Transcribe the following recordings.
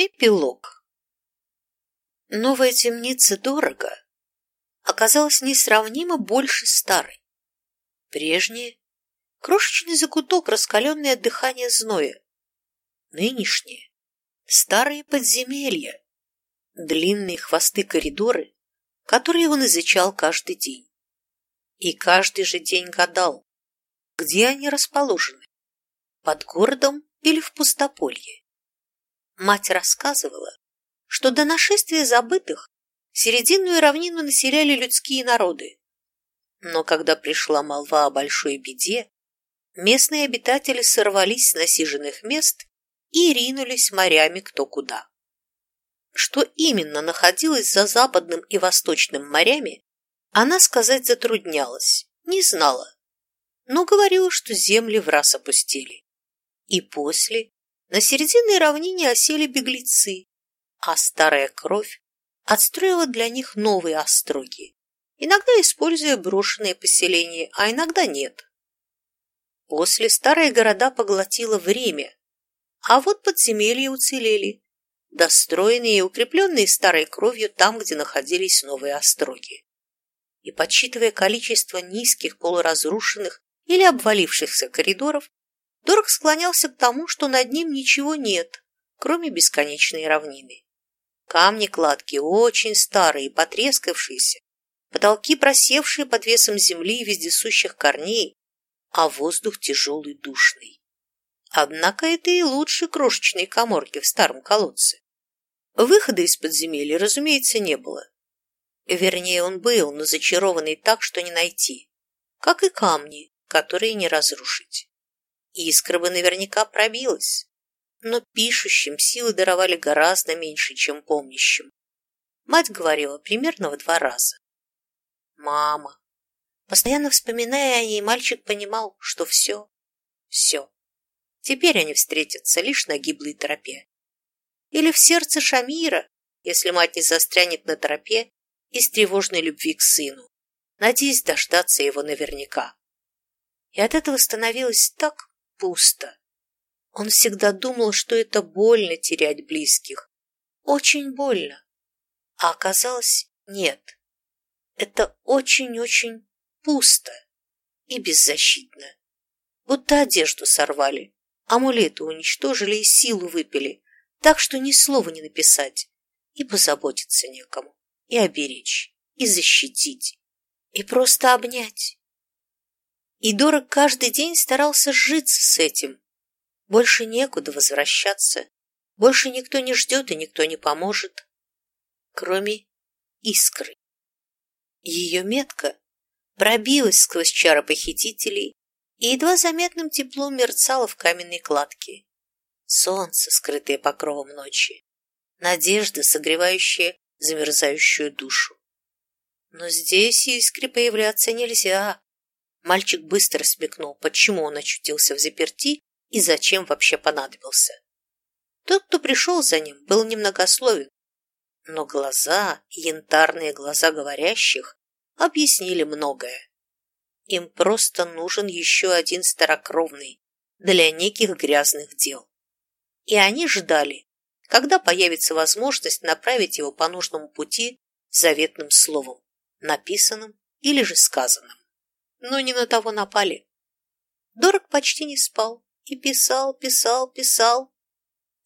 Эпилог Новая темница дорого оказалась несравнимо больше старой. Прежняя — крошечный закуток, раскаленный от дыхания зноя. Нынешние — старые подземелья, длинные хвосты-коридоры, которые он изучал каждый день. И каждый же день гадал, где они расположены — под городом или в пустополье. Мать рассказывала, что до нашествия забытых серединную равнину населяли людские народы. Но когда пришла молва о большой беде, местные обитатели сорвались с насиженных мест и ринулись морями кто куда. Что именно находилось за западным и восточным морями, она сказать затруднялась, не знала, но говорила, что земли в раз опустили. И после на серединной равнине осели беглецы, а старая кровь отстроила для них новые остроги, иногда используя брошенные поселения, а иногда нет. После старые города поглотило время, а вот подземелья уцелели, достроенные и укрепленные старой кровью там, где находились новые остроги. И подсчитывая количество низких, полуразрушенных или обвалившихся коридоров, Дорог склонялся к тому, что над ним ничего нет, кроме бесконечной равнины. Камни кладки очень старые потрескавшиеся, потолки просевшие под весом земли и вездесущих корней, а воздух тяжелый душный. Однако это и лучше крошечной коморки в старом колодце. Выхода из подземелья, разумеется, не было. Вернее, он был, но зачарованный так, что не найти, как и камни, которые не разрушить. Искра бы наверняка пробилась, но пишущим силы даровали гораздо меньше, чем помнящим. Мать говорила примерно в два раза. Мама. Постоянно вспоминая о ней, мальчик понимал, что все, все. Теперь они встретятся лишь на гиблой тропе. Или в сердце Шамира, если мать не застрянет на тропе из тревожной любви к сыну, надеясь дождаться его наверняка. И от этого становилось так пусто. Он всегда думал, что это больно терять близких. Очень больно. А оказалось, нет. Это очень-очень пусто и беззащитно. Будто одежду сорвали, амулеты уничтожили и силу выпили, так что ни слова не написать, и позаботиться некому, и оберечь, и защитить, и просто обнять. И Дорог каждый день старался сжиться с этим. Больше некуда возвращаться, больше никто не ждет и никто не поможет, кроме искры. Ее метка пробилась сквозь чары похитителей и едва заметным теплом мерцала в каменной кладке. Солнце, скрытое покровом ночи, надежда, согревающая замерзающую душу. Но здесь искре появляться нельзя, Мальчик быстро смекнул, почему он очутился в заперти и зачем вообще понадобился. Тот, кто пришел за ним, был немногословен, но глаза, янтарные глаза говорящих, объяснили многое. Им просто нужен еще один старокровный для неких грязных дел. И они ждали, когда появится возможность направить его по нужному пути заветным словом, написанным или же сказанным но не на того напали. Дорог почти не спал и писал, писал, писал.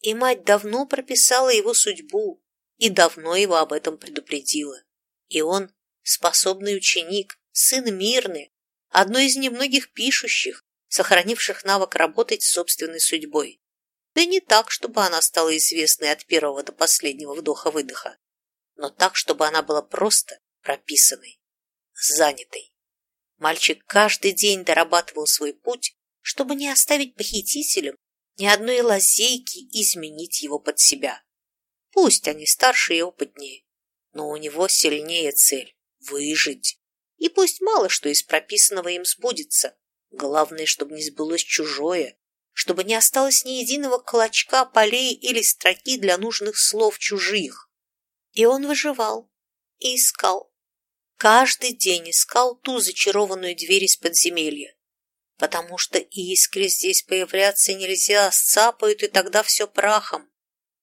И мать давно прописала его судьбу и давно его об этом предупредила. И он, способный ученик, сын мирный, одной из немногих пишущих, сохранивших навык работать с собственной судьбой. Да не так, чтобы она стала известной от первого до последнего вдоха-выдоха, но так, чтобы она была просто прописанной, занятой. Мальчик каждый день дорабатывал свой путь, чтобы не оставить похитителям ни одной лазейки изменить его под себя. Пусть они старше и опытнее, но у него сильнее цель – выжить. И пусть мало что из прописанного им сбудется, главное, чтобы не сбылось чужое, чтобы не осталось ни единого клочка полей или строки для нужных слов чужих. И он выживал и искал, Каждый день искал ту зачарованную дверь из подземелья, потому что искре здесь появляться нельзя, сцапают, и тогда все прахом.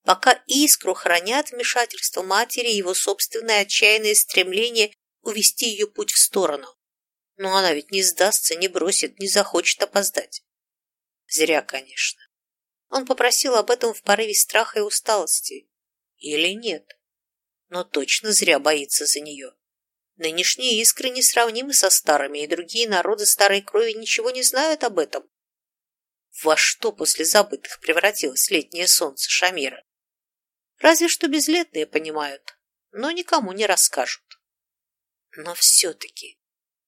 пока искру хранят вмешательство матери и его собственное отчаянное стремление увести ее путь в сторону. Но она ведь не сдастся, не бросит, не захочет опоздать. Зря, конечно. Он попросил об этом в порыве страха и усталости. Или нет? Но точно зря боится за нее. Нынешние искры несравнимы со старыми, и другие народы старой крови ничего не знают об этом. Во что после забытых превратилось летнее солнце Шамира? Разве что безлетные понимают, но никому не расскажут. Но все-таки,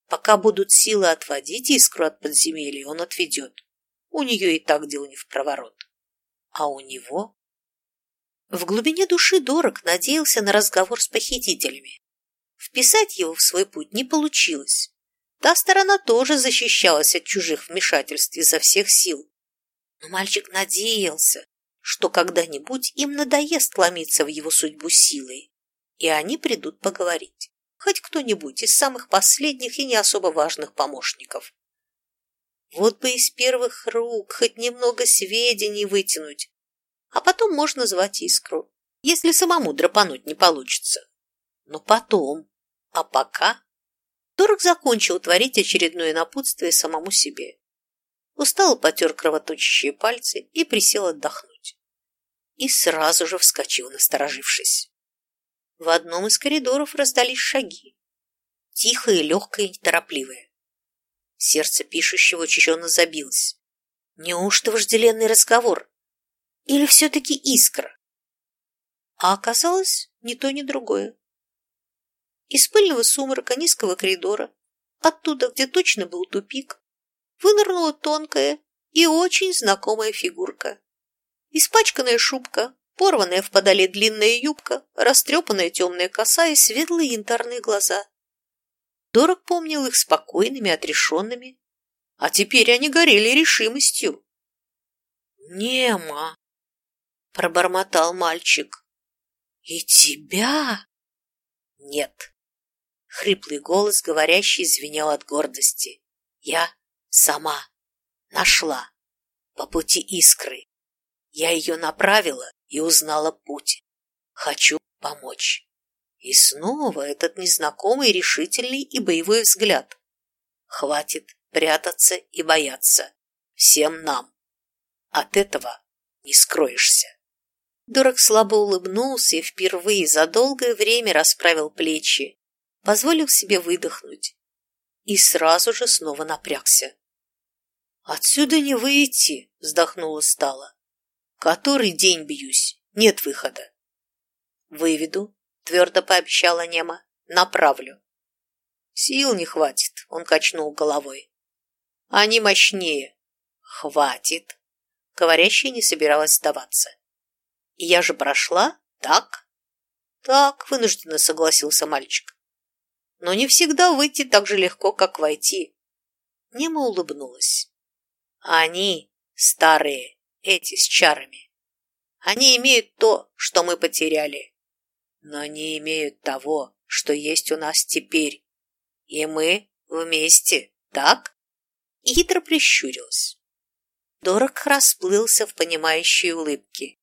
пока будут силы отводить искру от подземелья, он отведет. У нее и так дел не в проворот. А у него? В глубине души Дорог надеялся на разговор с похитителями. Вписать его в свой путь не получилось. Та сторона тоже защищалась от чужих вмешательств изо всех сил. Но мальчик надеялся, что когда-нибудь им надоест ломиться в его судьбу силой, и они придут поговорить. Хоть кто-нибудь из самых последних и не особо важных помощников. Вот бы из первых рук хоть немного сведений вытянуть, а потом можно звать искру, если самому драпануть не получится. Но потом, а пока... Торг закончил творить очередное напутствие самому себе. Устало потер кровоточащие пальцы и присел отдохнуть. И сразу же вскочил, насторожившись. В одном из коридоров раздались шаги. Тихые, легкие, неторопливые. Сердце пишущего учащенно забилось. Неужто вожделенный разговор? Или все-таки искра? А оказалось ни то, ни другое. Из пыльного сумрака низкого коридора, оттуда, где точно был тупик, вынырнула тонкая и очень знакомая фигурка. Испачканная шубка, порванная в подоле длинная юбка, растрепанная темная коса и светлые янтарные глаза. Дорог помнил их спокойными, отрешенными, а теперь они горели решимостью. «Нема!» — пробормотал мальчик. «И тебя?» «Нет!» — хриплый голос, говорящий, звенел от гордости. «Я сама нашла по пути искры. Я ее направила и узнала путь. Хочу помочь». И снова этот незнакомый, решительный и боевой взгляд. Хватит прятаться и бояться. Всем нам. От этого не скроешься. Дурак слабо улыбнулся и впервые за долгое время расправил плечи, позволил себе выдохнуть и сразу же снова напрягся. «Отсюда не выйти», — вздохнула стала. «Который день бьюсь, нет выхода». «Выведу, твердо пообещала Нема. Направлю. Сил не хватит, он качнул головой. Они мощнее. Хватит. Говорящая не собиралась сдаваться. Я же прошла, так? Так, вынужденно согласился мальчик. Но не всегда выйти так же легко, как войти. Нема улыбнулась. Они, старые, эти с чарами. Они имеют то, что мы потеряли но не имеют того, что есть у нас теперь. И мы вместе, так?» И хитро прищурилась. Дорог расплылся в понимающей улыбке.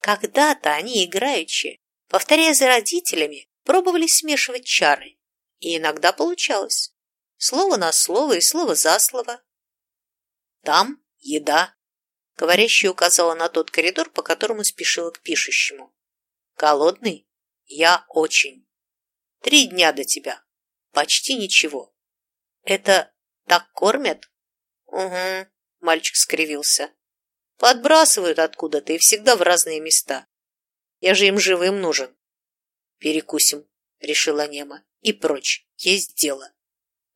Когда-то они, играючи, повторяя за родителями, пробовали смешивать чары, и иногда получалось. Слово на слово и слово за слово. «Там еда», — говорящая указала на тот коридор, по которому спешила к пишущему. «Голодный?» Я очень. Три дня до тебя. Почти ничего. Это так кормят? Угу, мальчик скривился. Подбрасывают откуда-то и всегда в разные места. Я же им живым нужен. Перекусим, решила Нема. И прочь, есть дело.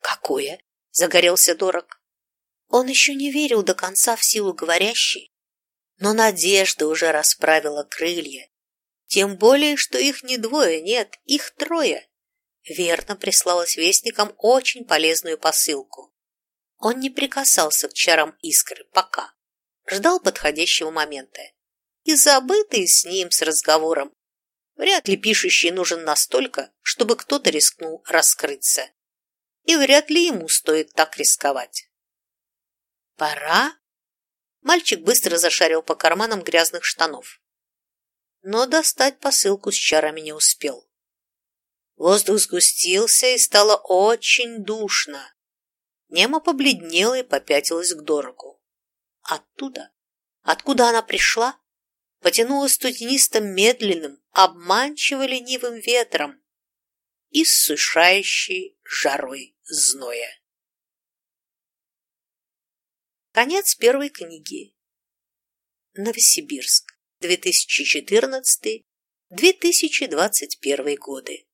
Какое? Загорелся Дорог. Он еще не верил до конца в силу говорящей, но надежда уже расправила крылья тем более, что их не двое, нет, их трое. Верно прислалась вестникам очень полезную посылку. Он не прикасался к чарам искры пока. Ждал подходящего момента. И забытый с ним с разговором. Вряд ли пишущий нужен настолько, чтобы кто-то рискнул раскрыться. И вряд ли ему стоит так рисковать. «Пора?» Мальчик быстро зашарил по карманам грязных штанов. но достать посылку с чарами не успел. Воздух сгустился и стало очень душно. Нема побледнела и попятилась к дорогу. Оттуда, откуда она пришла, потянула студенистым медленным, обманчиво ленивым ветром и сушающей жарой зноя. Конец первой книги. Новосибирск, 2014-2021 годы.